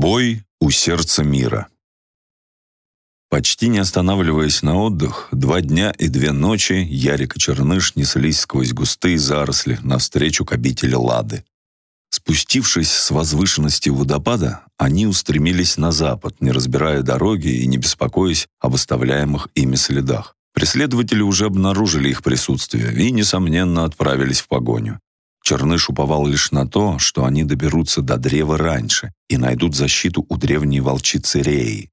Бой у сердца мира. Почти не останавливаясь на отдых, два дня и две ночи Ярик и Черныш неслись сквозь густые заросли навстречу к обители Лады. Спустившись с возвышенности водопада, они устремились на запад, не разбирая дороги и не беспокоясь об оставляемых ими следах. Преследователи уже обнаружили их присутствие и, несомненно, отправились в погоню. Черныш уповал лишь на то, что они доберутся до древа раньше и найдут защиту у древней волчицы Реи.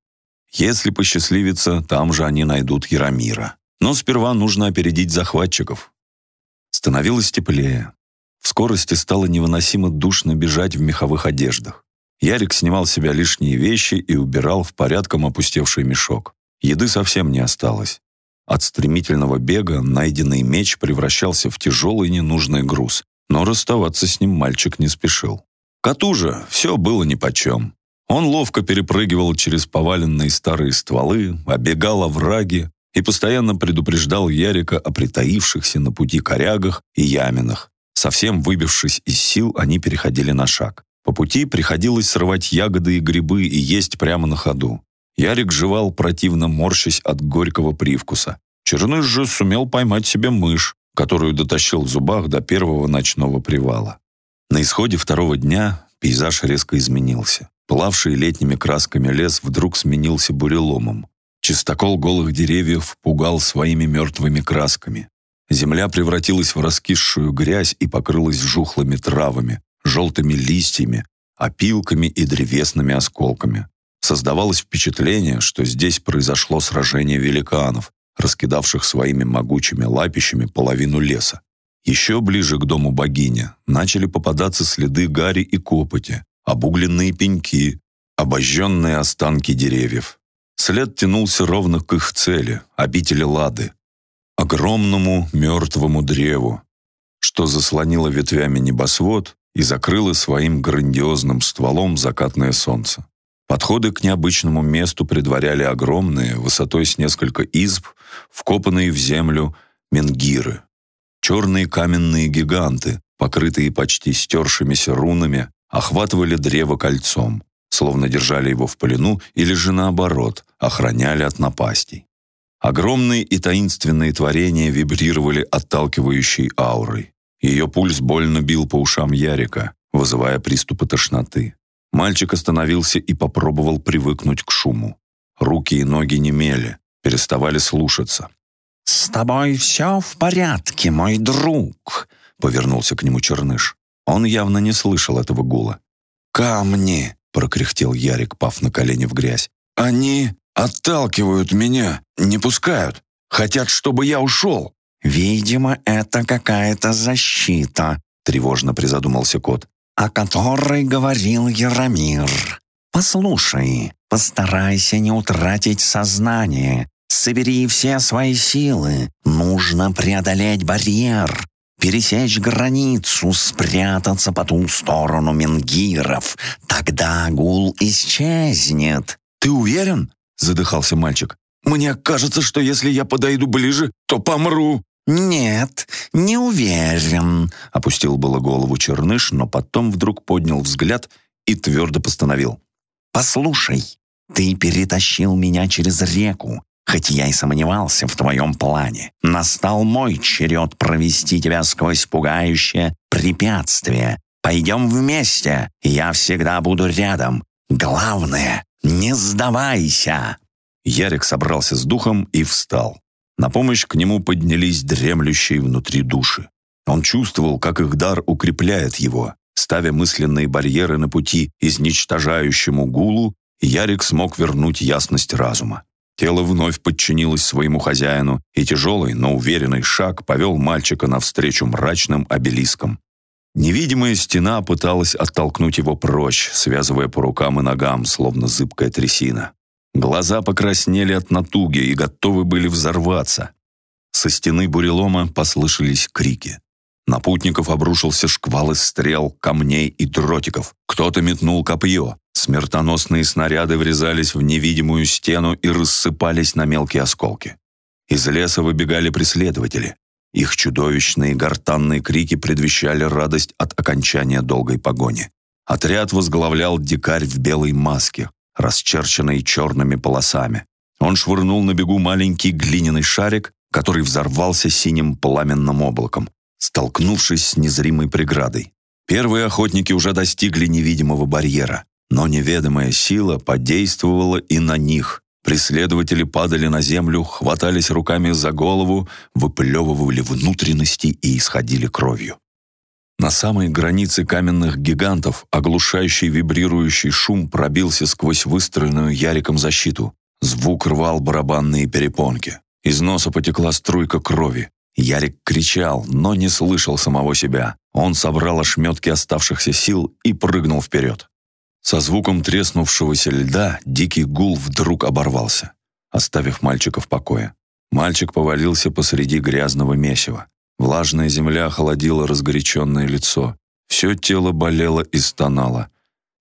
Если посчастливится, там же они найдут Яромира. Но сперва нужно опередить захватчиков. Становилось теплее. В скорости стало невыносимо душно бежать в меховых одеждах. Ярик снимал с себя лишние вещи и убирал в порядком опустевший мешок. Еды совсем не осталось. От стремительного бега найденный меч превращался в тяжелый ненужный груз, но расставаться с ним мальчик не спешил. Коту же все было нипочем. Он ловко перепрыгивал через поваленные старые стволы, оббегал овраги и постоянно предупреждал Ярика о притаившихся на пути корягах и яминах. Совсем выбившись из сил, они переходили на шаг. По пути приходилось срывать ягоды и грибы и есть прямо на ходу. Ярик жевал, противно морщась от горького привкуса. Черныш же сумел поймать себе мышь, которую дотащил в зубах до первого ночного привала. На исходе второго дня пейзаж резко изменился. Плавший летними красками лес вдруг сменился буреломом. Чистокол голых деревьев пугал своими мертвыми красками. Земля превратилась в раскисшую грязь и покрылась жухлыми травами, желтыми листьями, опилками и древесными осколками. Создавалось впечатление, что здесь произошло сражение великанов, раскидавших своими могучими лапищами половину леса. Еще ближе к дому богини начали попадаться следы гари и копоти, обугленные пеньки, обожженные останки деревьев. След тянулся ровно к их цели, обители Лады, огромному мертвому древу, что заслонило ветвями небосвод и закрыло своим грандиозным стволом закатное солнце. Подходы к необычному месту предваряли огромные, высотой с несколько изб, вкопанные в землю менгиры. Черные каменные гиганты, покрытые почти стершимися рунами, охватывали древо кольцом, словно держали его в плену или же наоборот, охраняли от напастей. Огромные и таинственные творения вибрировали отталкивающей аурой. Ее пульс больно бил по ушам Ярика, вызывая приступы тошноты. Мальчик остановился и попробовал привыкнуть к шуму. Руки и ноги немели, переставали слушаться. «С тобой все в порядке, мой друг», — повернулся к нему Черныш. Он явно не слышал этого гула. «Камни!» — прокряхтел Ярик, пав на колени в грязь. «Они отталкивают меня, не пускают. Хотят, чтобы я ушел». «Видимо, это какая-то защита», — тревожно призадумался кот о которой говорил Яромир. Послушай, постарайся не утратить сознание, собери все свои силы, нужно преодолеть барьер, пересечь границу, спрятаться по ту сторону менгиров, тогда гул исчезнет. «Ты уверен?» — задыхался мальчик. «Мне кажется, что если я подойду ближе, то помру». «Нет, не уверен», — опустил было голову Черныш, но потом вдруг поднял взгляд и твердо постановил. «Послушай, ты перетащил меня через реку, хоть я и сомневался в твоем плане. Настал мой черед провести тебя сквозь пугающее препятствие. Пойдем вместе, я всегда буду рядом. Главное, не сдавайся!» Ярик собрался с духом и встал. На помощь к нему поднялись дремлющие внутри души. Он чувствовал, как их дар укрепляет его. Ставя мысленные барьеры на пути изничтожающему гулу, Ярик смог вернуть ясность разума. Тело вновь подчинилось своему хозяину, и тяжелый, но уверенный шаг повел мальчика навстречу мрачным обелискам. Невидимая стена пыталась оттолкнуть его прочь, связывая по рукам и ногам, словно зыбкая трясина. Глаза покраснели от натуги и готовы были взорваться. Со стены бурелома послышались крики. На путников обрушился шквал из стрел, камней и дротиков. Кто-то метнул копье. Смертоносные снаряды врезались в невидимую стену и рассыпались на мелкие осколки. Из леса выбегали преследователи. Их чудовищные гортанные крики предвещали радость от окончания долгой погони. Отряд возглавлял дикарь в белой маске, расчерченной черными полосами. Он швырнул на бегу маленький глиняный шарик, который взорвался синим пламенным облаком, столкнувшись с незримой преградой. Первые охотники уже достигли невидимого барьера, но неведомая сила подействовала и на них. Преследователи падали на землю, хватались руками за голову, выплевывали внутренности и исходили кровью. На самой границе каменных гигантов оглушающий вибрирующий шум пробился сквозь выстроенную Яриком защиту. Звук рвал барабанные перепонки. Из носа потекла струйка крови. Ярик кричал, но не слышал самого себя. Он собрал ошметки оставшихся сил и прыгнул вперед. Со звуком треснувшегося льда дикий гул вдруг оборвался, оставив мальчика в покое. Мальчик повалился посреди грязного месива. Влажная земля холодила разгоряченное лицо. Все тело болело и стонало.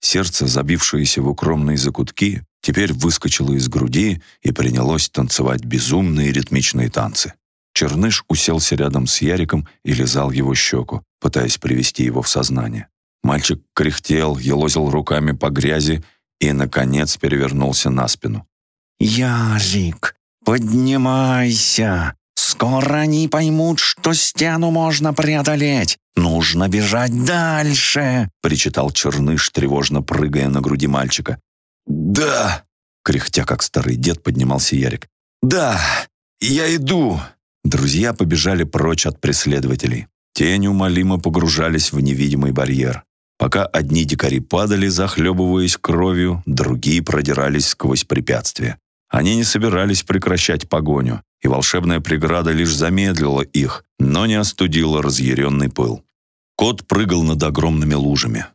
Сердце, забившееся в укромные закутки, теперь выскочило из груди и принялось танцевать безумные ритмичные танцы. Черныш уселся рядом с Яриком и лизал его щеку, пытаясь привести его в сознание. Мальчик кряхтел, елозил руками по грязи и, наконец, перевернулся на спину. «Ярик, поднимайся! Скоро они поймут, что стену можно преодолеть! Нужно бежать дальше!» — причитал Черныш, тревожно прыгая на груди мальчика. «Да!» — кряхтя, как старый дед, поднимался Ярик. «Да! Я иду!» Друзья побежали прочь от преследователей. Те неумолимо погружались в невидимый барьер. Пока одни дикари падали, захлебываясь кровью, другие продирались сквозь препятствия. Они не собирались прекращать погоню, и волшебная преграда лишь замедлила их, но не остудила разъяренный пыл. Кот прыгал над огромными лужами.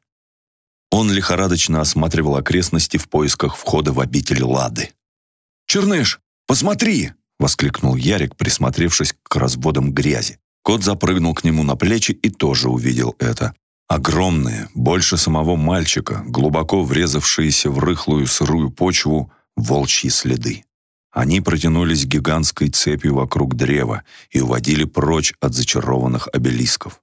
Он лихорадочно осматривал окрестности в поисках входа в обитель Лады. «Черныш, посмотри!» — воскликнул Ярик, присмотревшись к разводам грязи. Кот запрыгнул к нему на плечи и тоже увидел это. Огромные, больше самого мальчика, глубоко врезавшиеся в рыхлую сырую почву, волчьи следы. Они протянулись гигантской цепью вокруг древа и уводили прочь от зачарованных обелисков.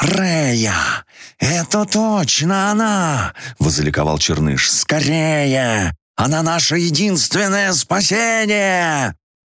«Рея! Это точно она!» — возликовал Черныш. «Скорее! Она наше единственное спасение!»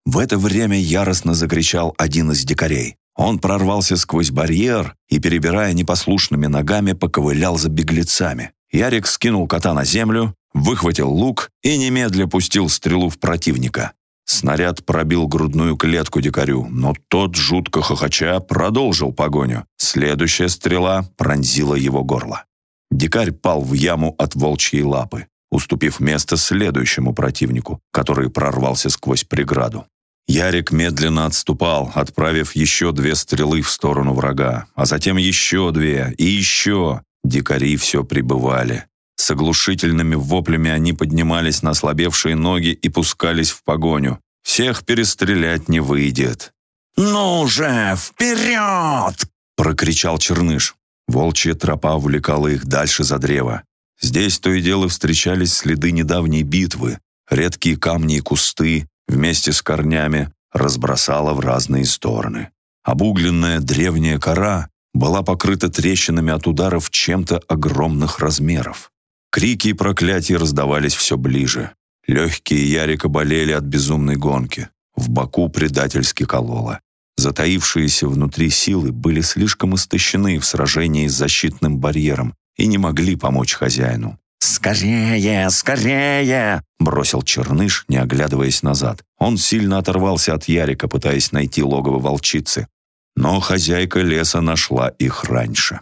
В это время яростно закричал один из дикарей. Он прорвался сквозь барьер и, перебирая непослушными ногами, поковылял за беглецами. Ярик скинул кота на землю, выхватил лук и немедля пустил стрелу в противника. Снаряд пробил грудную клетку дикарю, но тот, жутко хохоча, продолжил погоню. Следующая стрела пронзила его горло. Дикарь пал в яму от волчьей лапы, уступив место следующему противнику, который прорвался сквозь преграду. Ярик медленно отступал, отправив еще две стрелы в сторону врага, а затем еще две и еще. Дикари все прибывали. С оглушительными воплями они поднимались на ослабевшие ноги и пускались в погоню. Всех перестрелять не выйдет. «Ну же, вперед!» — прокричал Черныш. Волчья тропа увлекала их дальше за древо. Здесь то и дело встречались следы недавней битвы, редкие камни и кусты, вместе с корнями разбросала в разные стороны. Обугленная древняя кора была покрыта трещинами от ударов чем-то огромных размеров. Крики и проклятия раздавались все ближе. Легкие Ярика болели от безумной гонки. В боку предательски кололо. Затаившиеся внутри силы были слишком истощены в сражении с защитным барьером и не могли помочь хозяину. «Скорее, скорее!» — бросил Черныш, не оглядываясь назад. Он сильно оторвался от Ярика, пытаясь найти логово волчицы. Но хозяйка леса нашла их раньше.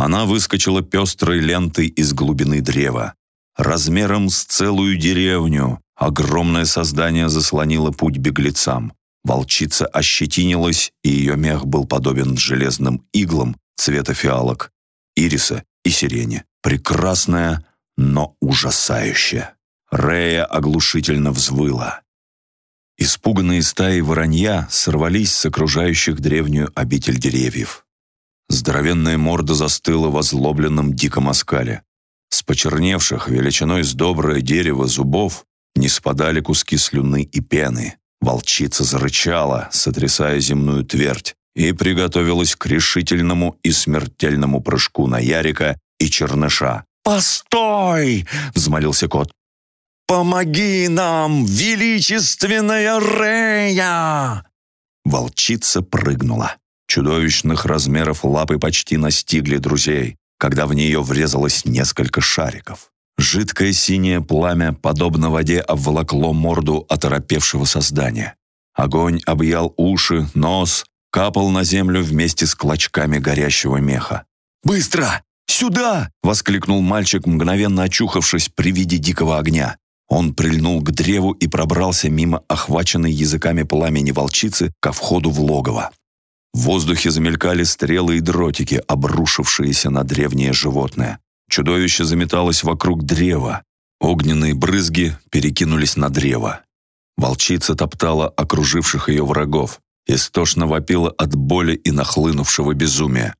Она выскочила пестрой лентой из глубины древа. Размером с целую деревню огромное создание заслонило путь беглецам. Волчица ощетинилась, и ее мех был подобен железным иглам цвета фиалок, ириса и сирени. Прекрасная, но ужасающе. Рея оглушительно взвыла. Испуганные стаи воронья сорвались с окружающих древнюю обитель деревьев. Здоровенная морда застыла в озлобленном диком оскале. С почерневших, величиной с доброе дерево зубов не спадали куски слюны и пены. Волчица зарычала, сотрясая земную твердь, и приготовилась к решительному и смертельному прыжку на Ярика и Черныша. «Постой!» — взмолился кот. «Помоги нам, величественная Рея!» Волчица прыгнула. Чудовищных размеров лапы почти настигли друзей, когда в нее врезалось несколько шариков. Жидкое синее пламя, подобно воде, обволокло морду оторопевшего создания. Огонь объял уши, нос, капал на землю вместе с клочками горящего меха. «Быстро! Сюда!» — воскликнул мальчик, мгновенно очухавшись при виде дикого огня. Он прильнул к древу и пробрался мимо охваченной языками пламени волчицы ко входу в логово. В воздухе замелькали стрелы и дротики, обрушившиеся на древнее животное. Чудовище заметалось вокруг древа. Огненные брызги перекинулись на древо. Волчица топтала окруживших ее врагов, истошно вопила от боли и нахлынувшего безумия.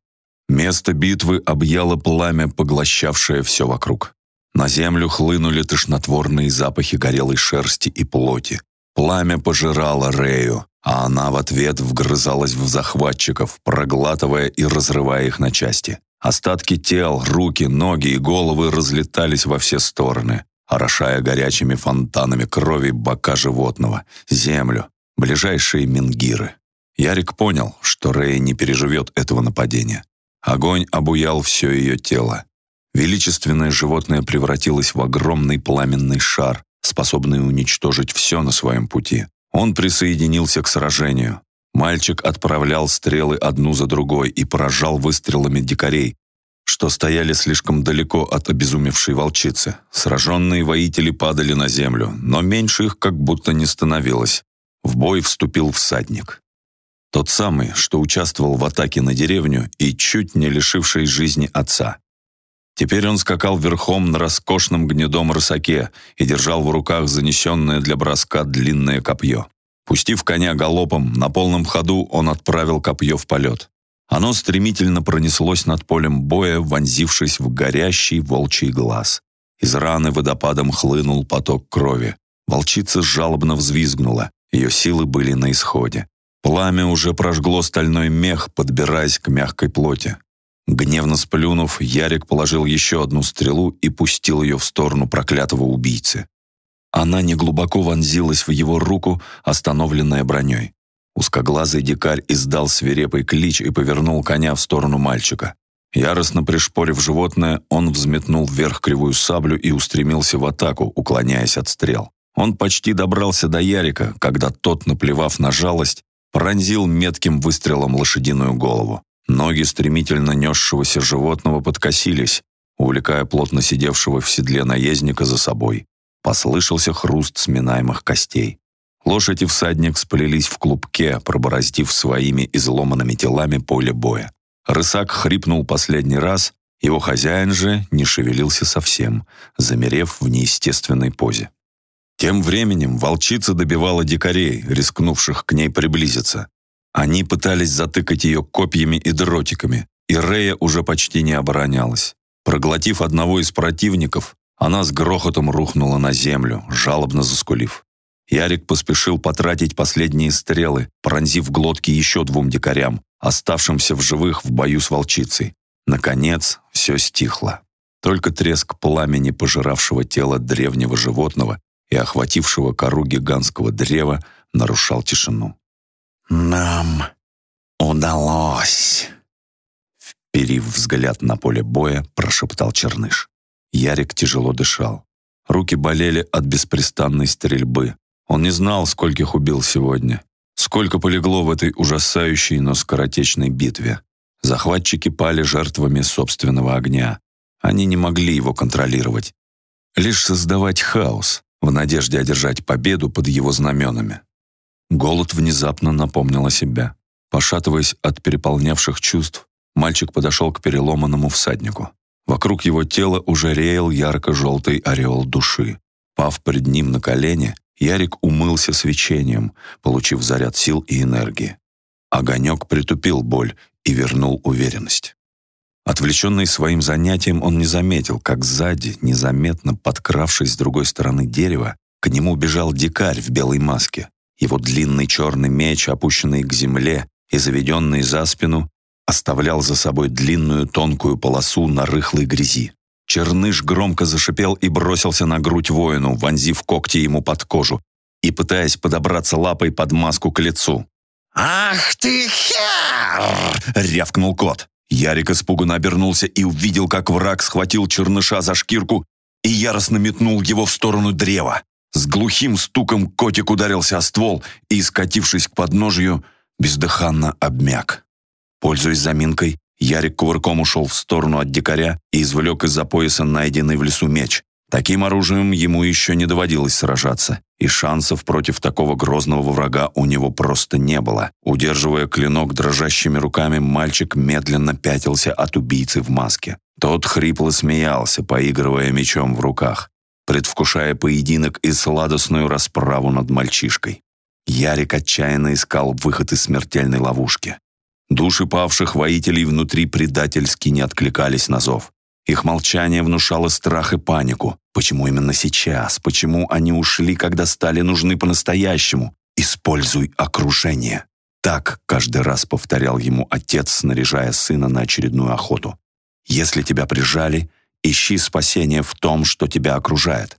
Место битвы объяло пламя, поглощавшее все вокруг. На землю хлынули тошнотворные запахи горелой шерсти и плоти. Пламя пожирало Рею, а она в ответ вгрызалась в захватчиков, проглатывая и разрывая их на части. Остатки тел, руки, ноги и головы разлетались во все стороны, орошая горячими фонтанами крови бока животного, землю, ближайшие мингиры. Ярик понял, что Рея не переживет этого нападения. Огонь обуял все ее тело. Величественное животное превратилось в огромный пламенный шар, способный уничтожить все на своем пути. Он присоединился к сражению. Мальчик отправлял стрелы одну за другой и поражал выстрелами дикарей, что стояли слишком далеко от обезумевшей волчицы. Сраженные воители падали на землю, но меньше их как будто не становилось. В бой вступил всадник. Тот самый, что участвовал в атаке на деревню и чуть не лишивший жизни отца. Теперь он скакал верхом на роскошном гнедом рысаке и держал в руках занесенное для броска длинное копье. Пустив коня галопом, на полном ходу он отправил копье в полет. Оно стремительно пронеслось над полем боя, вонзившись в горящий волчий глаз. Из раны водопадом хлынул поток крови. Волчица жалобно взвизгнула, ее силы были на исходе. Пламя уже прожгло стальной мех, подбираясь к мягкой плоти. Гневно сплюнув, Ярик положил еще одну стрелу и пустил ее в сторону проклятого убийцы. Она неглубоко вонзилась в его руку, остановленная броней. Узкоглазый дикарь издал свирепый клич и повернул коня в сторону мальчика. Яростно пришпорив животное, он взметнул вверх кривую саблю и устремился в атаку, уклоняясь от стрел. Он почти добрался до Ярика, когда тот, наплевав на жалость, пронзил метким выстрелом лошадиную голову. Ноги стремительно несшегося животного подкосились, увлекая плотно сидевшего в седле наездника за собой. Послышался хруст сминаемых костей. Лошадь и всадник сплелись в клубке, пробороздив своими изломанными телами поле боя. Рысак хрипнул последний раз, его хозяин же не шевелился совсем, замерев в неестественной позе. Тем временем волчица добивала дикарей, рискнувших к ней приблизиться. Они пытались затыкать ее копьями и дротиками, и Рея уже почти не оборонялась. Проглотив одного из противников, она с грохотом рухнула на землю, жалобно заскулив. Ярик поспешил потратить последние стрелы, пронзив глотки еще двум дикарям, оставшимся в живых в бою с волчицей. Наконец, все стихло. Только треск пламени, пожиравшего тело древнего животного и охватившего кору гигантского древа, нарушал тишину. «Нам удалось!» Вперив взгляд на поле боя, прошептал Черныш. Ярик тяжело дышал. Руки болели от беспрестанной стрельбы. Он не знал, скольких убил сегодня. Сколько полегло в этой ужасающей, но скоротечной битве. Захватчики пали жертвами собственного огня. Они не могли его контролировать. Лишь создавать хаос в надежде одержать победу под его знаменами. Голод внезапно напомнил о себе. Пошатываясь от переполнявших чувств, мальчик подошел к переломанному всаднику. Вокруг его тела уже реял ярко-желтый ореол души. Пав пред ним на колени, Ярик умылся свечением, получив заряд сил и энергии. Огонек притупил боль и вернул уверенность. Отвлеченный своим занятием, он не заметил, как сзади, незаметно подкравшись с другой стороны дерева, к нему бежал дикарь в белой маске. Его длинный черный меч, опущенный к земле и заведенный за спину, оставлял за собой длинную тонкую полосу на рыхлой грязи. Черныш громко зашипел и бросился на грудь воину, вонзив когти ему под кожу и пытаясь подобраться лапой под маску к лицу. «Ах ты хер!» — рявкнул кот. Ярик испуганно обернулся и увидел, как враг схватил черныша за шкирку и яростно метнул его в сторону древа. С глухим стуком котик ударился о ствол и, скатившись к подножию, бездыханно обмяк. Пользуясь заминкой, Ярик кувырком ушел в сторону от дикаря и извлек из-за пояса найденный в лесу меч. Таким оружием ему еще не доводилось сражаться, и шансов против такого грозного врага у него просто не было. Удерживая клинок дрожащими руками, мальчик медленно пятился от убийцы в маске. Тот хрипло смеялся, поигрывая мечом в руках, предвкушая поединок и сладостную расправу над мальчишкой. Ярик отчаянно искал выход из смертельной ловушки. Души павших воителей внутри предательски не откликались на зов. Их молчание внушало страх и панику. Почему именно сейчас? Почему они ушли, когда стали нужны по-настоящему? Используй окружение. Так каждый раз повторял ему отец, снаряжая сына на очередную охоту. Если тебя прижали, ищи спасение в том, что тебя окружает.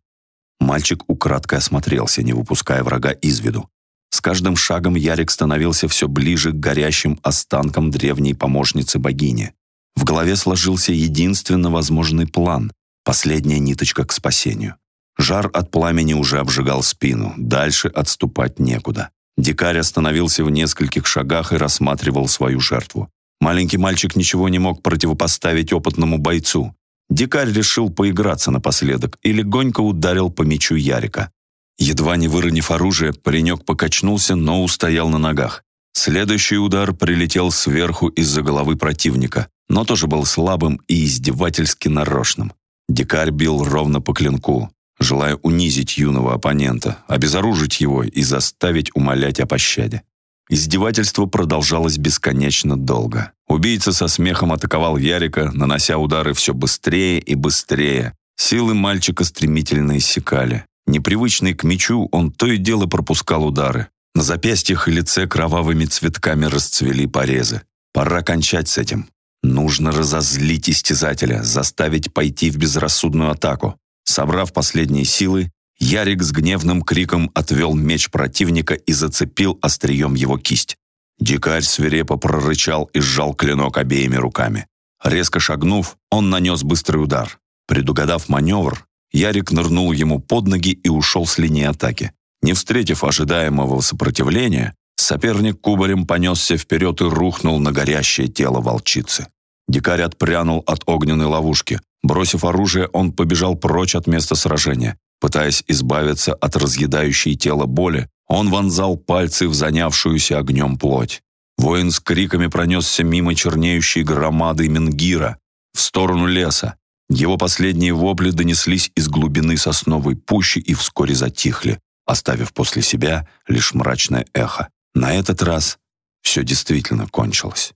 Мальчик украдкой осмотрелся, не выпуская врага из виду. С каждым шагом Ярик становился все ближе к горящим останкам древней помощницы богини. В голове сложился единственно возможный план, последняя ниточка к спасению. Жар от пламени уже обжигал спину, дальше отступать некуда. Дикарь остановился в нескольких шагах и рассматривал свою жертву. Маленький мальчик ничего не мог противопоставить опытному бойцу. Дикарь решил поиграться напоследок и легонько ударил по мечу Ярика. Едва не выронив оружие, паренек покачнулся, но устоял на ногах. Следующий удар прилетел сверху из-за головы противника но тоже был слабым и издевательски нарочным. Дикарь бил ровно по клинку, желая унизить юного оппонента, обезоружить его и заставить умолять о пощаде. Издевательство продолжалось бесконечно долго. Убийца со смехом атаковал Ярика, нанося удары все быстрее и быстрее. Силы мальчика стремительно иссякали. Непривычный к мечу, он то и дело пропускал удары. На запястьях и лице кровавыми цветками расцвели порезы. Пора кончать с этим. Нужно разозлить истязателя, заставить пойти в безрассудную атаку. Собрав последние силы, Ярик с гневным криком отвел меч противника и зацепил острием его кисть. Дикарь свирепо прорычал и сжал клинок обеими руками. Резко шагнув, он нанес быстрый удар. Предугадав маневр, Ярик нырнул ему под ноги и ушел с линии атаки. Не встретив ожидаемого сопротивления, Соперник кубарем понесся вперед и рухнул на горящее тело волчицы. Дикарь отпрянул от огненной ловушки. Бросив оружие, он побежал прочь от места сражения. Пытаясь избавиться от разъедающей тело боли, он вонзал пальцы в занявшуюся огнем плоть. Воин с криками пронесся мимо чернеющей громады Менгира в сторону леса. Его последние вопли донеслись из глубины сосновой пущи и вскоре затихли, оставив после себя лишь мрачное эхо. На этот раз все действительно кончилось.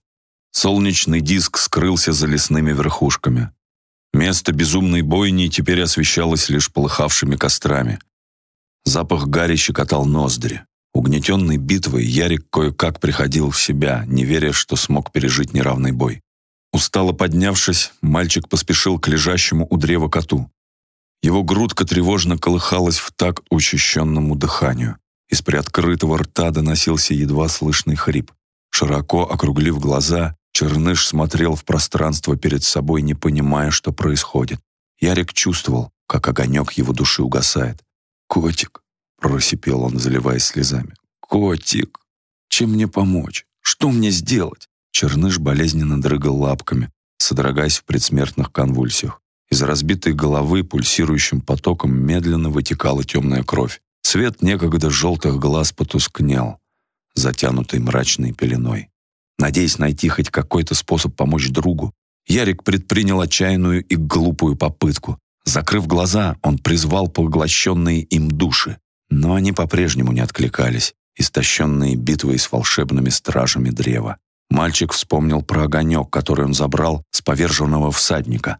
Солнечный диск скрылся за лесными верхушками. Место безумной бойни теперь освещалось лишь полыхавшими кострами. Запах гари щекотал ноздри. Угнетенный битвой, Ярик кое-как приходил в себя, не веря, что смог пережить неравный бой. Устало поднявшись, мальчик поспешил к лежащему у древа коту. Его грудка тревожно колыхалась в так учащенному дыханию. Из приоткрытого рта доносился едва слышный хрип. Широко округлив глаза, Черныш смотрел в пространство перед собой, не понимая, что происходит. Ярик чувствовал, как огонек его души угасает. «Котик!» — просипел он, заливаясь слезами. «Котик! Чем мне помочь? Что мне сделать?» Черныш болезненно дрыгал лапками, содрогаясь в предсмертных конвульсиях. Из разбитой головы пульсирующим потоком медленно вытекала темная кровь. Свет некогда желтых глаз потускнел, затянутый мрачной пеленой. Надеясь найти хоть какой-то способ помочь другу, Ярик предпринял отчаянную и глупую попытку. Закрыв глаза, он призвал поглощенные им души, но они по-прежнему не откликались, истощенные битвой с волшебными стражами древа. Мальчик вспомнил про огонек, который он забрал с поверженного всадника.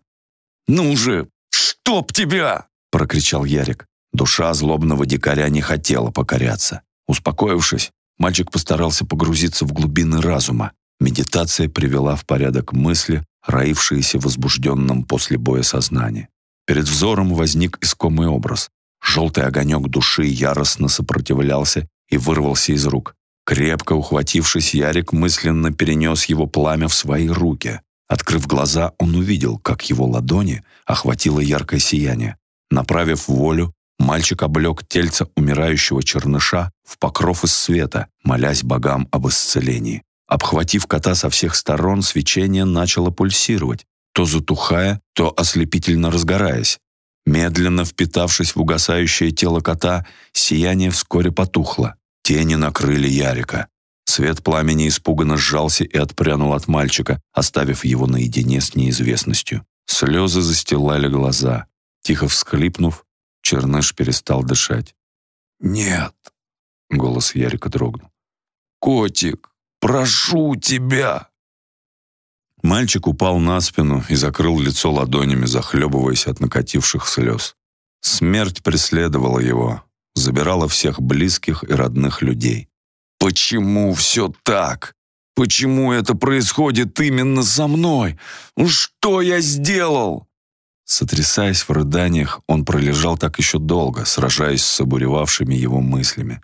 «Ну же, чтоб тебя!» — прокричал Ярик. Душа злобного дикаря не хотела покоряться. Успокоившись, мальчик постарался погрузиться в глубины разума. Медитация привела в порядок мысли, роившиеся в возбужденном после боя сознании. Перед взором возник искомый образ. Желтый огонек души яростно сопротивлялся и вырвался из рук. Крепко ухватившись, Ярик мысленно перенес его пламя в свои руки. Открыв глаза, он увидел, как его ладони охватило яркое сияние. Направив волю, мальчик облег тельца умирающего черныша в покров из света, молясь богам об исцелении. Обхватив кота со всех сторон, свечение начало пульсировать, то затухая, то ослепительно разгораясь. Медленно впитавшись в угасающее тело кота, сияние вскоре потухло. Тени накрыли Ярика. Свет пламени испуганно сжался и отпрянул от мальчика, оставив его наедине с неизвестностью. Слезы застилали глаза. Тихо всхлипнув, Черныш перестал дышать. «Нет!» — голос Ярика дрогнул. «Котик, прошу тебя!» Мальчик упал на спину и закрыл лицо ладонями, захлебываясь от накативших слез. Смерть преследовала его, забирала всех близких и родных людей. «Почему все так? Почему это происходит именно со мной? Что я сделал?» Сотрясаясь в рыданиях, он пролежал так еще долго, сражаясь с обуревавшими его мыслями.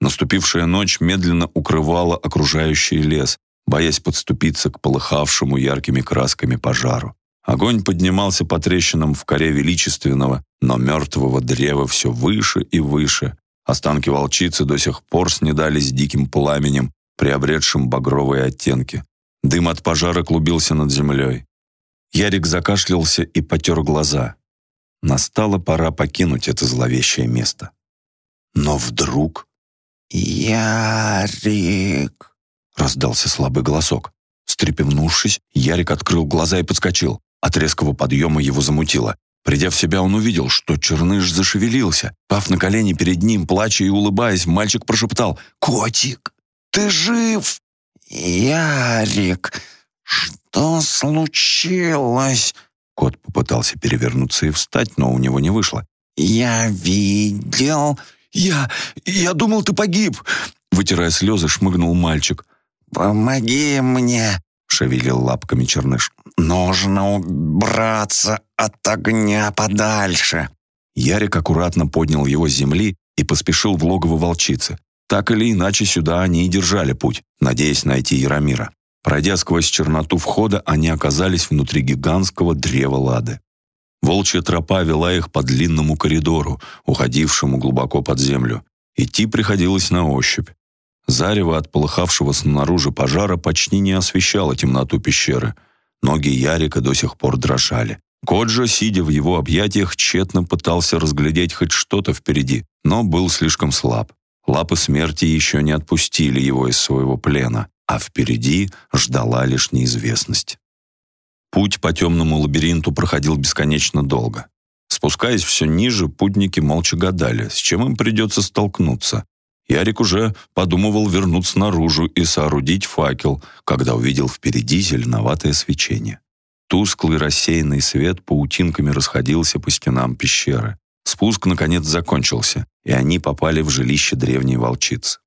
Наступившая ночь медленно укрывала окружающий лес, боясь подступиться к полыхавшему яркими красками пожару. Огонь поднимался по трещинам в коре величественного, но мертвого древа все выше и выше. Останки волчицы до сих пор снедались диким пламенем, приобретшим багровые оттенки. Дым от пожара клубился над землей. Ярик закашлялся и потер глаза. Настала пора покинуть это зловещее место. Но вдруг... «Ярик!» Раздался слабый голосок. Стрепевнувшись, Ярик открыл глаза и подскочил. От резкого подъема его замутило. Придя в себя, он увидел, что Черныш зашевелился. Пав на колени перед ним, плача и улыбаясь, мальчик прошептал «Котик, ты жив?» «Ярик, что случилось?» Кот попытался перевернуться и встать, но у него не вышло. «Я видел...» «Я... я думал, ты погиб!» Вытирая слезы, шмыгнул мальчик. «Помоги мне!» — шевелил лапками черныш. «Нужно убраться от огня подальше!» Ярик аккуратно поднял его с земли и поспешил в логово волчицы. Так или иначе, сюда они и держали путь, надеясь найти Яромира. Пройдя сквозь черноту входа, они оказались внутри гигантского древа лады. Волчья тропа вела их по длинному коридору, уходившему глубоко под землю. Идти приходилось на ощупь. Зарево от полыхавшего снаружи пожара почти не освещало темноту пещеры. Ноги Ярика до сих пор дрожали. Кот же, сидя в его объятиях, тщетно пытался разглядеть хоть что-то впереди, но был слишком слаб. Лапы смерти еще не отпустили его из своего плена, а впереди ждала лишь неизвестность. Путь по темному лабиринту проходил бесконечно долго. Спускаясь все ниже, путники молча гадали, с чем им придется столкнуться, Ярик уже подумывал вернуться наружу и соорудить факел, когда увидел впереди зеленоватое свечение. Тусклый рассеянный свет паутинками расходился по стенам пещеры. Спуск, наконец, закончился, и они попали в жилище древней волчицы.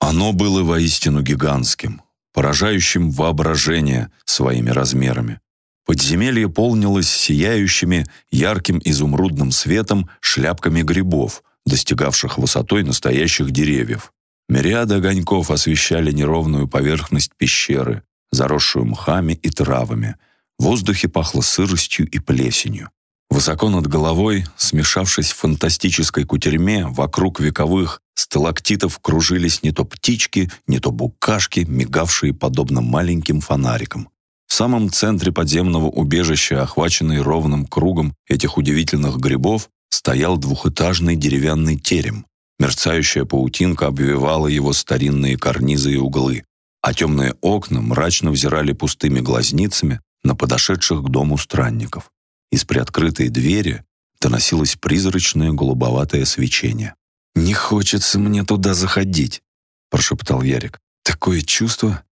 Оно было воистину гигантским, поражающим воображение своими размерами. Подземелье полнилось сияющими, ярким изумрудным светом шляпками грибов, достигавших высотой настоящих деревьев. Мириады огоньков освещали неровную поверхность пещеры, заросшую мхами и травами. В воздухе пахло сыростью и плесенью. Высоко над головой, смешавшись в фантастической кутерьме, вокруг вековых сталактитов кружились не то птички, не то букашки, мигавшие подобно маленьким фонарикам. В самом центре подземного убежища, охваченный ровным кругом этих удивительных грибов, стоял двухэтажный деревянный терем. Мерцающая паутинка обвивала его старинные карнизы и углы, а темные окна мрачно взирали пустыми глазницами на подошедших к дому странников. Из приоткрытой двери доносилось призрачное голубоватое свечение. «Не хочется мне туда заходить», — прошептал Ярик. «Такое чувство,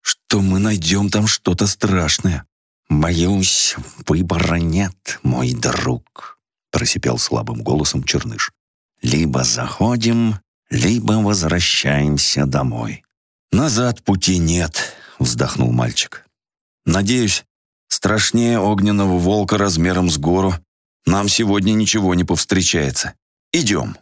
что мы найдем там что-то страшное». «Боюсь, выбора нет, мой друг», просипел слабым голосом Черныш. «Либо заходим, либо возвращаемся домой». «Назад пути нет», — вздохнул мальчик. Надеюсь, страшнее огненного волка размером с гору нам сегодня ничего не повстречается. Идем».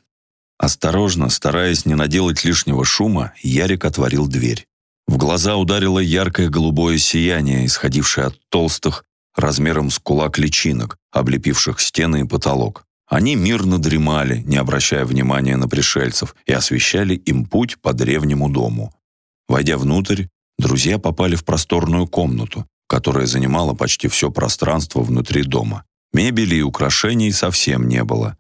Осторожно, стараясь не наделать лишнего шума, Ярик отворил дверь. В глаза ударило яркое голубое сияние, исходившее от толстых, размером с кулак личинок, облепивших стены и потолок. Они мирно дремали, не обращая внимания на пришельцев, и освещали им путь по древнему дому. Войдя внутрь, друзья попали в просторную комнату, которая занимала почти все пространство внутри дома. Мебели и украшений совсем не было.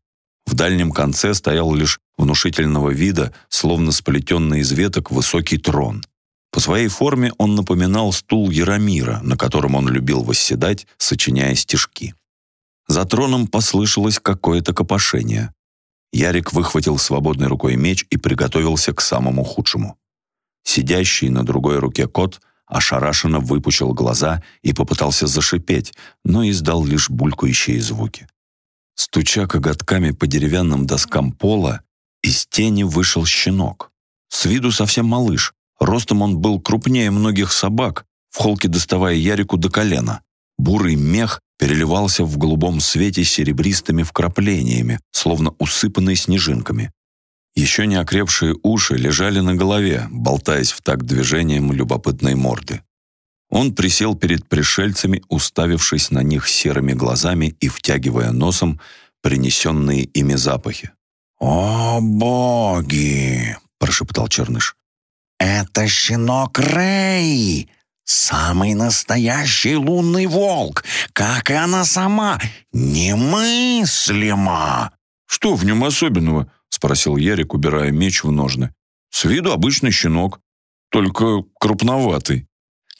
В дальнем конце стоял лишь внушительного вида, словно сплетенный из веток, высокий трон. По своей форме он напоминал стул Яромира, на котором он любил восседать, сочиняя стишки. За троном послышалось какое-то копошение. Ярик выхватил свободной рукой меч и приготовился к самому худшему. Сидящий на другой руке кот ошарашенно выпучил глаза и попытался зашипеть, но издал лишь булькающие звуки. Стуча коготками по деревянным доскам пола, из тени вышел щенок. С виду совсем малыш, Ростом он был крупнее многих собак, в холке доставая Ярику до колена. Бурый мех переливался в голубом свете серебристыми вкраплениями, словно усыпанный снежинками. Еще не окрепшие уши лежали на голове, болтаясь в такт движением любопытной морды. Он присел перед пришельцами, уставившись на них серыми глазами и втягивая носом принесенные ими запахи. «О, боги!» — прошептал Черныш. «Это щенок Рэй, самый настоящий лунный волк, как и она сама. Немыслимо!» «Что в нем особенного?» — спросил Ярик, убирая меч в ножны. «С виду обычный щенок, только крупноватый».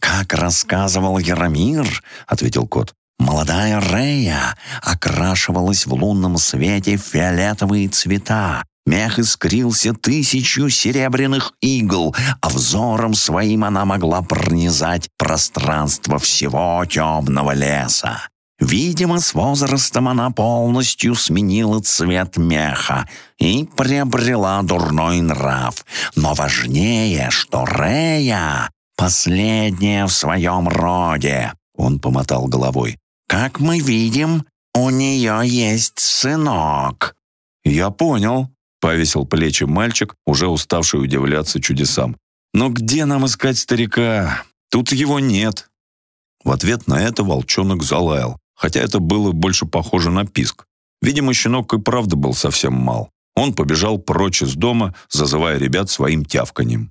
«Как рассказывал Яромир», — ответил кот, «молодая Рея окрашивалась в лунном свете в фиолетовые цвета, Мех искрился тысячу серебряных игл, а взором своим она могла пронизать пространство всего темного леса. Видимо, с возрастом она полностью сменила цвет меха и приобрела дурной нрав. Но важнее, что Рея — последняя в своем роде. Он помотал головой. «Как мы видим, у нее есть сынок». «Я понял», Повесил плечи мальчик, уже уставший удивляться чудесам. «Но где нам искать старика? Тут его нет». В ответ на это волчонок залаял, хотя это было больше похоже на писк. Видимо, щенок и правда был совсем мал. Он побежал прочь из дома, зазывая ребят своим тявканьем.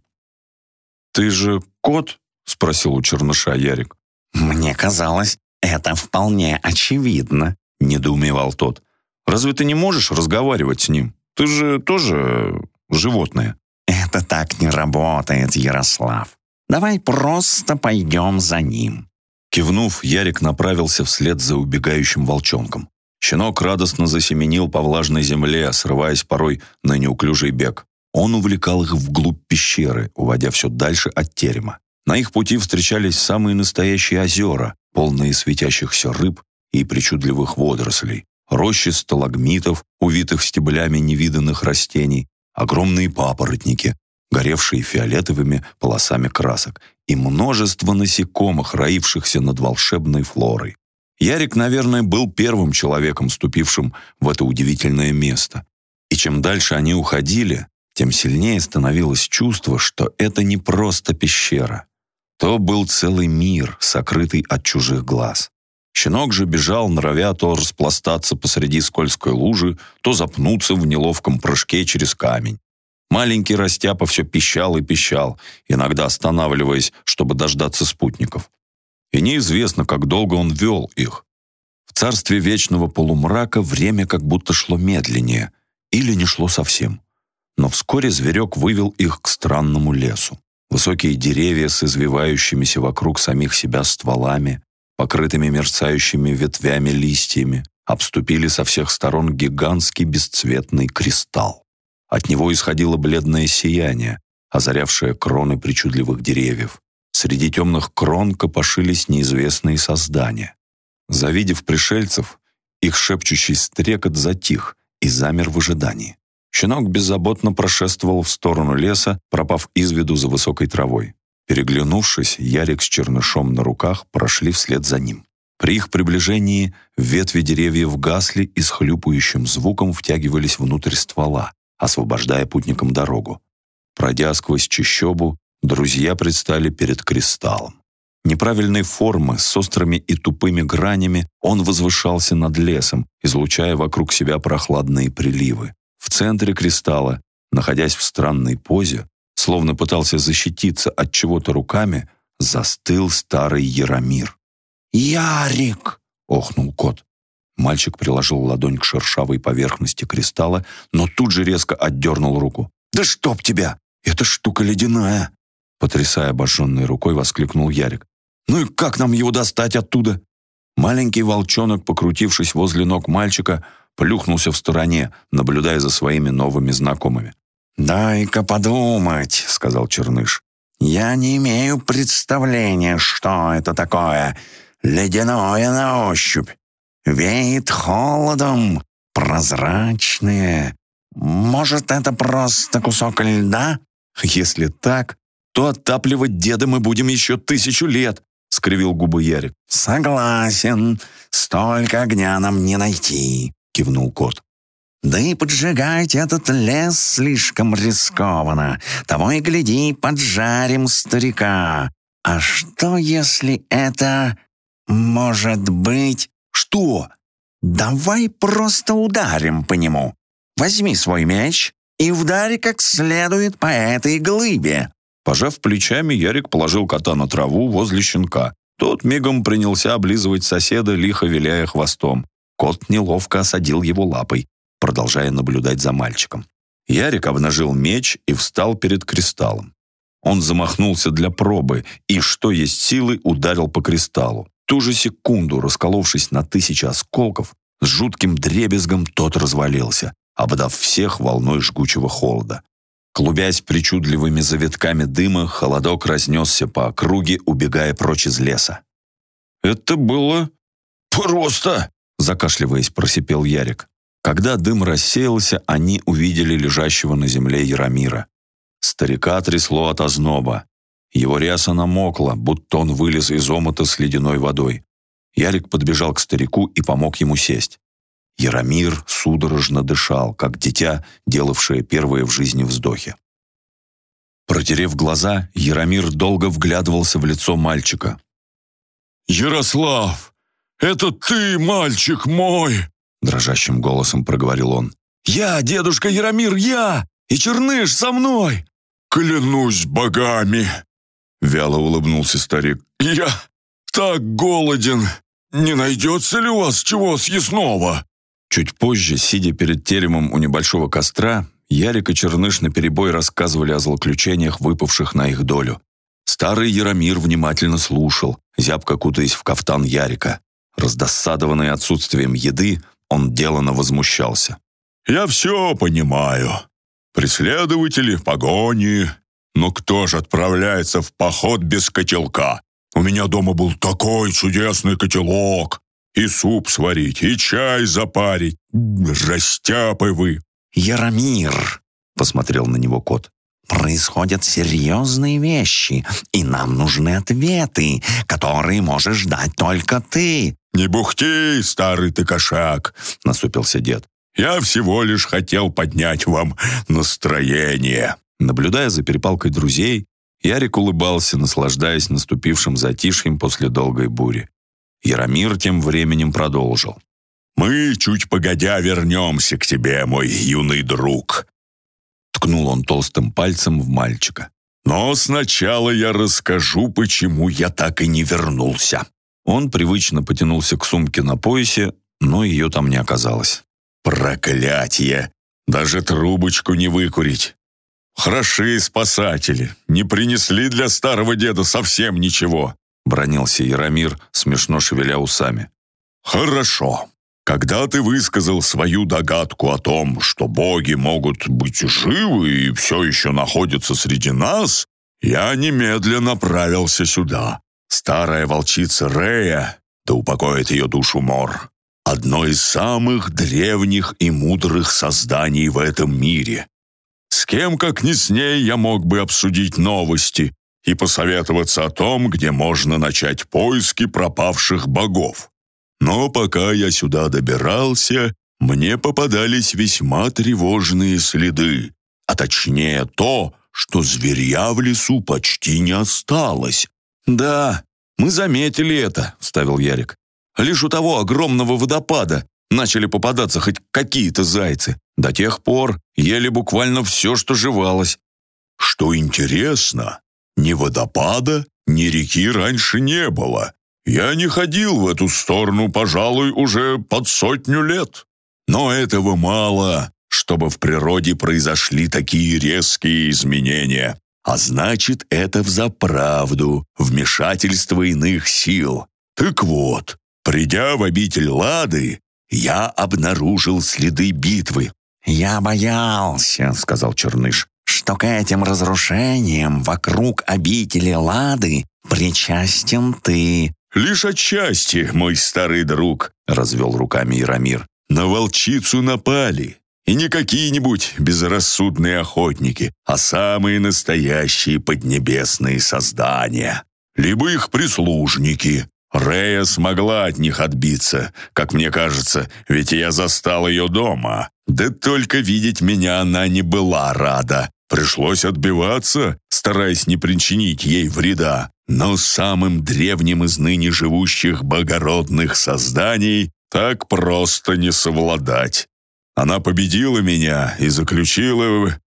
«Ты же кот?» — спросил у черныша Ярик. «Мне казалось, это вполне очевидно», — недоумевал тот. «Разве ты не можешь разговаривать с ним?» Ты же тоже животное». «Это так не работает, Ярослав. Давай просто пойдем за ним». Кивнув, Ярик направился вслед за убегающим волчонком. Щенок радостно засеменил по влажной земле, срываясь порой на неуклюжий бег. Он увлекал их вглубь пещеры, уводя все дальше от терема. На их пути встречались самые настоящие озера, полные светящихся рыб и причудливых водорослей рощи сталагмитов, увитых стеблями невиданных растений, огромные папоротники, горевшие фиолетовыми полосами красок, и множество насекомых, роившихся над волшебной флорой. Ярик, наверное, был первым человеком, ступившим в это удивительное место. И чем дальше они уходили, тем сильнее становилось чувство, что это не просто пещера. То был целый мир, сокрытый от чужих глаз. Щенок же бежал, норовя то распластаться посреди скользкой лужи, то запнуться в неловком прыжке через камень. Маленький растяпа все пищал и пищал, иногда останавливаясь, чтобы дождаться спутников. И неизвестно, как долго он вел их. В царстве вечного полумрака время как будто шло медленнее, или не шло совсем. Но вскоре зверек вывел их к странному лесу. Высокие деревья с извивающимися вокруг самих себя стволами, покрытыми мерцающими ветвями листьями, обступили со всех сторон гигантский бесцветный кристалл. От него исходило бледное сияние, озарявшее кроны причудливых деревьев. Среди темных крон копошились неизвестные создания. Завидев пришельцев, их шепчущий стрекот затих и замер в ожидании. Щенок беззаботно прошествовал в сторону леса, пропав из виду за высокой травой. Переглянувшись, Ярик с чернышом на руках прошли вслед за ним. При их приближении ветви деревьев гасли и с хлюпающим звуком втягивались внутрь ствола, освобождая путникам дорогу. Пройдя сквозь чащобу, друзья предстали перед кристаллом. Неправильной формы, с острыми и тупыми гранями, он возвышался над лесом, излучая вокруг себя прохладные приливы. В центре кристалла, находясь в странной позе, словно пытался защититься от чего-то руками, застыл старый Яромир. «Ярик!» — охнул кот. Мальчик приложил ладонь к шершавой поверхности кристалла, но тут же резко отдернул руку. «Да чтоб тебя! Эта штука ледяная!» Потрясая обожженной рукой, воскликнул Ярик. «Ну и как нам его достать оттуда?» Маленький волчонок, покрутившись возле ног мальчика, плюхнулся в стороне, наблюдая за своими новыми знакомыми. «Дай-ка подумать», — сказал Черныш. «Я не имею представления, что это такое. Ледяное на ощупь. Веет холодом, прозрачное. Может, это просто кусок льда?» «Если так, то оттапливать деда мы будем еще тысячу лет», — скривил губы Ярик. «Согласен. Столько огня нам не найти», — кивнул кот. Да и поджигать этот лес слишком рискованно. Того и гляди, поджарим старика. А что, если это... Может быть... Что? Давай просто ударим по нему. Возьми свой меч и вдарь как следует по этой глыбе». Пожав плечами, Ярик положил кота на траву возле щенка. Тот мигом принялся облизывать соседа, лихо виляя хвостом. Кот неловко осадил его лапой продолжая наблюдать за мальчиком. Ярик обнажил меч и встал перед кристаллом. Он замахнулся для пробы и, что есть силы, ударил по кристаллу. Ту же секунду, расколовшись на тысячи осколков, с жутким дребезгом тот развалился, обдав всех волной жгучего холода. Клубясь причудливыми завитками дыма, холодок разнесся по округе, убегая прочь из леса. «Это было просто!» — закашливаясь, просипел Ярик. Когда дым рассеялся, они увидели лежащего на земле Яромира. Старика трясло от озноба. Его ряса намокла, будто он вылез из омута с ледяной водой. Ярик подбежал к старику и помог ему сесть. Яромир судорожно дышал, как дитя, делавшее первые в жизни вздохи. Протерев глаза, Яромир долго вглядывался в лицо мальчика. «Ярослав, это ты, мальчик мой!» дрожащим голосом проговорил он. «Я, дедушка Яромир, я! И Черныш со мной!» «Клянусь богами!» Вяло улыбнулся старик. «Я так голоден! Не найдется ли у вас чего съестного?» Чуть позже, сидя перед теремом у небольшого костра, Ярик и Черныш наперебой рассказывали о злоключениях, выпавших на их долю. Старый Яромир внимательно слушал, зябко кутаясь в кафтан Ярика. Раздосадованный отсутствием еды, он делано возмущался. «Я все понимаю. Преследователи, погони. Но кто же отправляется в поход без котелка? У меня дома был такой чудесный котелок. И суп сварить, и чай запарить. Растяпы вы!» «Яромир!» — посмотрел на него кот. «Происходят серьезные вещи, и нам нужны ответы, которые можешь дать только ты. «Не бухти, старый ты кошак!» — насупился дед. «Я всего лишь хотел поднять вам настроение». Наблюдая за перепалкой друзей, Ярик улыбался, наслаждаясь наступившим затишьем после долгой бури. Яромир тем временем продолжил. «Мы чуть погодя вернемся к тебе, мой юный друг», ткнул он толстым пальцем в мальчика. «Но сначала я расскажу, почему я так и не вернулся». Он привычно потянулся к сумке на поясе, но ее там не оказалось. «Проклятие! Даже трубочку не выкурить! Хороши спасатели! Не принесли для старого деда совсем ничего!» бронился Яромир, смешно шевеля усами. «Хорошо. Когда ты высказал свою догадку о том, что боги могут быть живы и все еще находятся среди нас, я немедленно направился сюда. Старая волчица Рея, да упокоит ее душу Мор, одно из самых древних и мудрых созданий в этом мире. С кем, как не с ней, я мог бы обсудить новости, и посоветоваться о том, где можно начать поиски пропавших богов. Но пока я сюда добирался, мне попадались весьма тревожные следы, а точнее то, что зверя в лесу почти не осталось. «Да, мы заметили это», — ставил Ярик. «Лишь у того огромного водопада начали попадаться хоть какие-то зайцы. До тех пор ели буквально все, что жевалось». «Что интересно, ни водопада, ни реки раньше не было. Я не ходил в эту сторону, пожалуй, уже под сотню лет. Но этого мало, чтобы в природе произошли такие резкие изменения. А значит, это взаправду вмешательство иных сил. Так вот, придя в обитель Лады, я обнаружил следы битвы. «Я боялся», — сказал Черныш, «что к этим разрушениям вокруг обители Лады причастен ты». «Лишь отчасти, мой старый друг», — развел руками Яромир. «На волчицу напали, и не какие-нибудь безрассудные охотники, а самые настоящие поднебесные создания. Либо их прислужники. Рея смогла от них отбиться, как мне кажется, ведь я застал ее дома. Да только видеть меня она не была рада. Пришлось отбиваться, стараясь не причинить ей вреда. Но самым древним из ныне живущих богородных созданий так просто не совладать. Она победила меня и заключила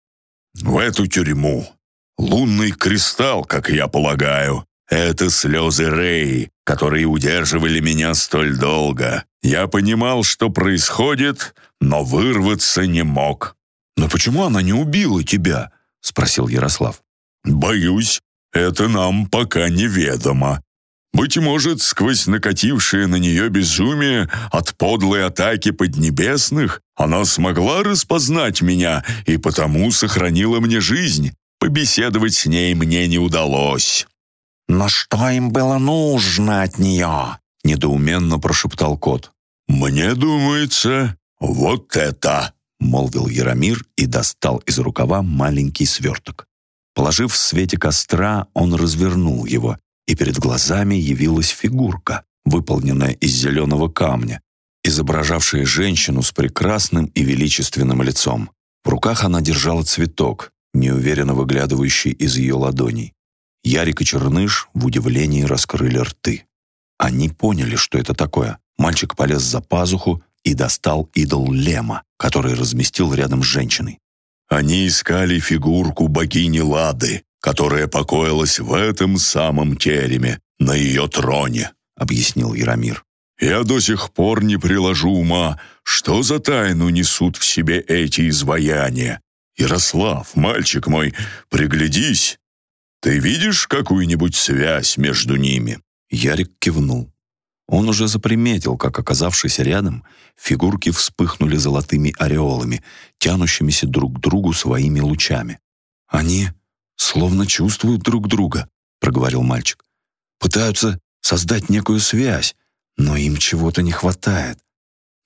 в, эту тюрьму. Лунный кристалл, как я полагаю. Это слезы Рэй, которые удерживали меня столь долго. Я понимал, что происходит, но вырваться не мог. «Но почему она не убила тебя?» — спросил Ярослав. «Боюсь, это нам пока неведомо. Быть может, сквозь накатившее на нее безумие от подлой атаки поднебесных она смогла распознать меня и потому сохранила мне жизнь. Побеседовать с ней мне не удалось». «Но что им было нужно от нее?» — недоуменно прошептал кот. «Мне думается, вот это!» — молвил Яромир и достал из рукава маленький сверток. Положив в свете костра, он развернул его, и перед глазами явилась фигурка, выполненная из зеленого камня, изображавшая женщину с прекрасным и величественным лицом. В руках она держала цветок, неуверенно выглядывающий из ее ладоней. Ярик и Черныш в удивлении раскрыли рты. Они поняли, что это такое. Мальчик полез за пазуху и достал идол Лема, который разместил рядом с женщиной. Они искали фигурку богини Лады, которая покоилась в этом самом тереме, на ее троне», — объяснил Яромир. «Я до сих пор не приложу ума, что за тайну несут в себе эти изваяния. Ярослав, мальчик мой, приглядись. Ты видишь какую-нибудь связь между ними?» Ярик кивнул. Он уже заприметил, как, оказавшись рядом, фигурки вспыхнули золотыми ореолами, тянущимися друг к другу своими лучами. «Они словно чувствуют друг друга», — проговорил мальчик. «Пытаются создать некую связь, но им чего-то не хватает».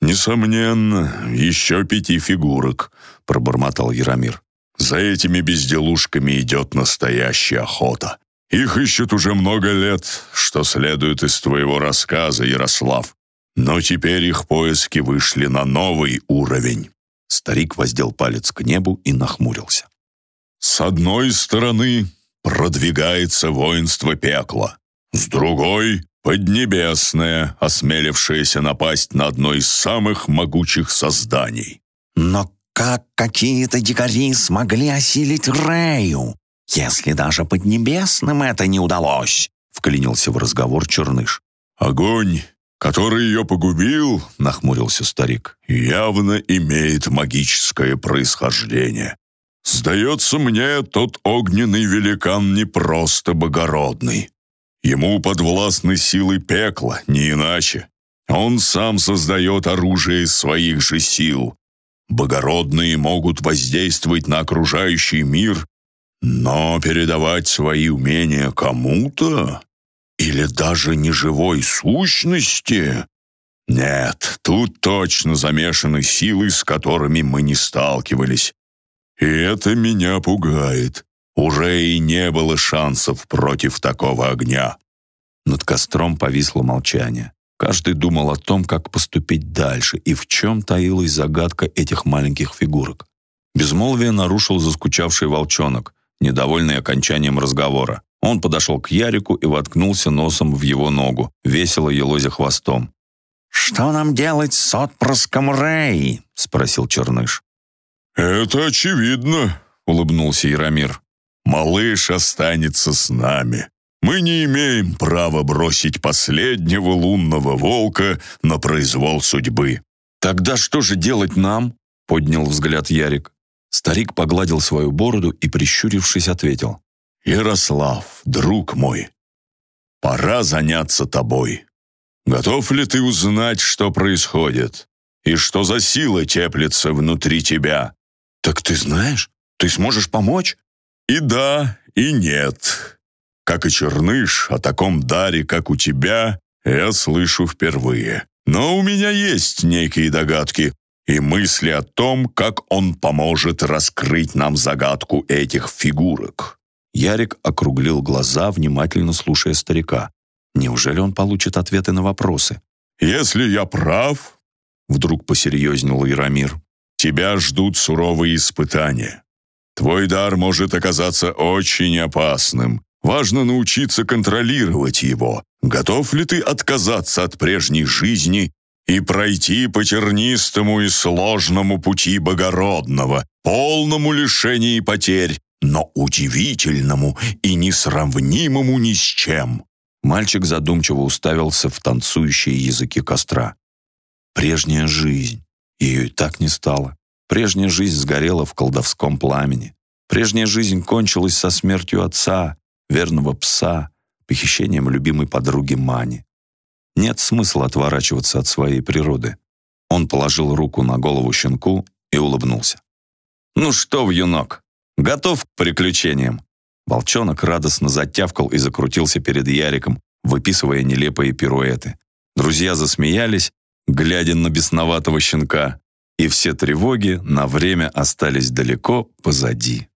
«Несомненно, еще пяти фигурок», — пробормотал Яромир. «За этими безделушками идет настоящая охота. Их ищут уже много лет, что следует из твоего рассказа, Ярослав. Но теперь их поиски вышли на новый уровень». Старик воздел палец к небу и нахмурился. С одной стороны продвигается воинство пекла, с другой — поднебесное, осмелившееся напасть на одно из самых могучих созданий. Но как какие-то дикари смогли осилить Рею, если даже поднебесным это не удалось? Вклинился в разговор Черныш. Огонь, который ее погубил, нахмурился старик, явно имеет магическое происхождение. Сдается мне, тот огненный великан не просто богородный. Ему подвластны силы пекла, не иначе. Он сам создает оружие из своих же сил. Богородные могут воздействовать на окружающий мир, но передавать свои умения кому-то или даже неживой сущности нет, тут точно замешаны силы, с которыми мы не сталкивались. И это меня пугает. уже и не было шансов против такого огня. Над костром повисло молчание. Каждый думал о том, как поступить дальше и в чем таилась загадка этих маленьких фигурок. Безмолвие нарушил заскучавший волчонок, недовольный окончанием разговора. Он подошел к Ярику и воткнулся носом в его ногу, весело елозя хвостом. «Что нам делать с отпрыском Рэй?» — спросил Черныш. «Это очевидно», — улыбнулся Яромир. «Малыш останется с нами. Мы не имеем права бросить последнего лунного волка на произвол судьбы». «Тогда что же делать нам?» — поднял взгляд Ярик. Старик погладил свою бороду и, прищурившись, ответил. «Ярослав, друг мой, пора заняться тобой. Готов ли ты узнать, что происходит, и что за сила теплится внутри тебя?» «Так ты знаешь? Ты сможешь помочь?» «И да, и нет. Как и Черныш, о таком даре, как у тебя, я слышу впервые. Но у меня есть некие догадки и мысли о том, как он поможет раскрыть нам загадку этих фигурок». Ярик округлил глаза, внимательно слушая старика. Неужели он получит ответы на вопросы? «Если я прав», — вдруг посерьезнел Яромир, «тебя ждут суровые испытания. Твой дар может оказаться очень опасным. Важно научиться контролировать его. Готов ли ты отказаться от прежней жизни и пройти по тернистому и сложному пути богородного, полному лишений и потерь, но удивительному и несравнимому ни с чем. Мальчик задумчиво уставился в танцующие языки костра. Прежняя жизнь. Ее и так не стало. Прежняя жизнь сгорела в колдовском пламени. Прежняя жизнь кончилась со смертью отца, верного пса, похищением любимой подруги Мани. Нет смысла отворачиваться от своей природы. Он положил руку на голову щенку и улыбнулся. «Ну что, юнок, готов к приключениям?» Волчонок радостно затявкал и закрутился перед Яриком, выписывая нелепые пируэты. Друзья засмеялись, глядя на бесноватого щенка, и все тревоги на время остались далеко позади.